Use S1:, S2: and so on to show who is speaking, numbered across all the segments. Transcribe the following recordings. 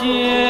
S1: 谢。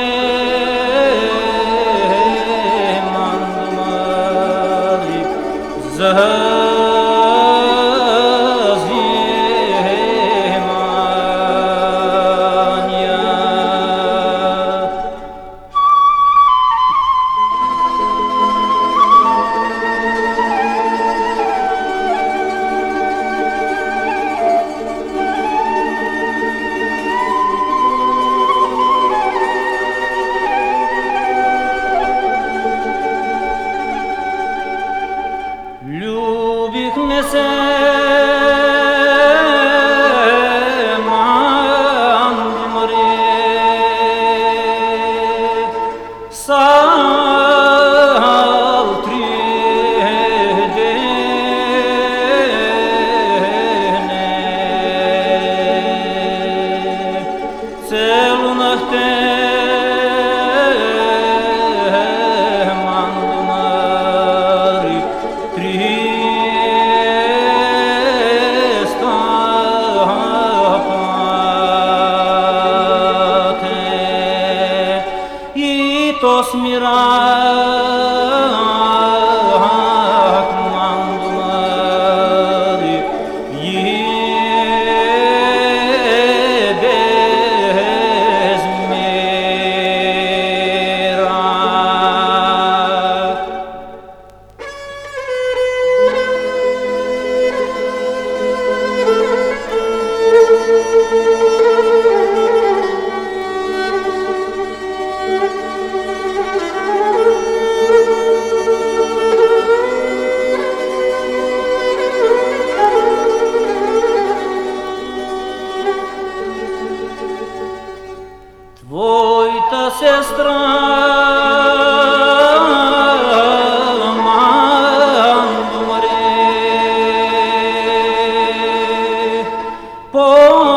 S1: Oh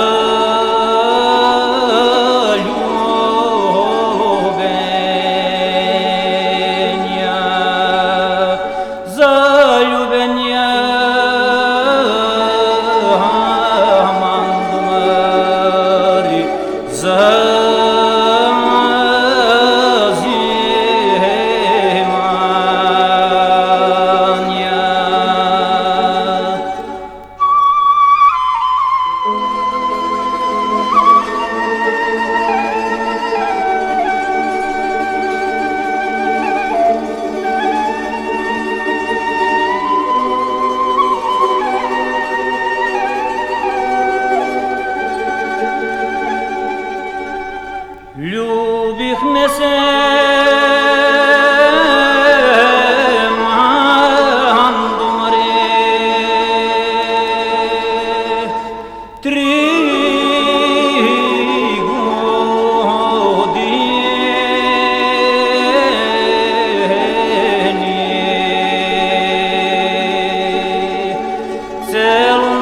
S1: 아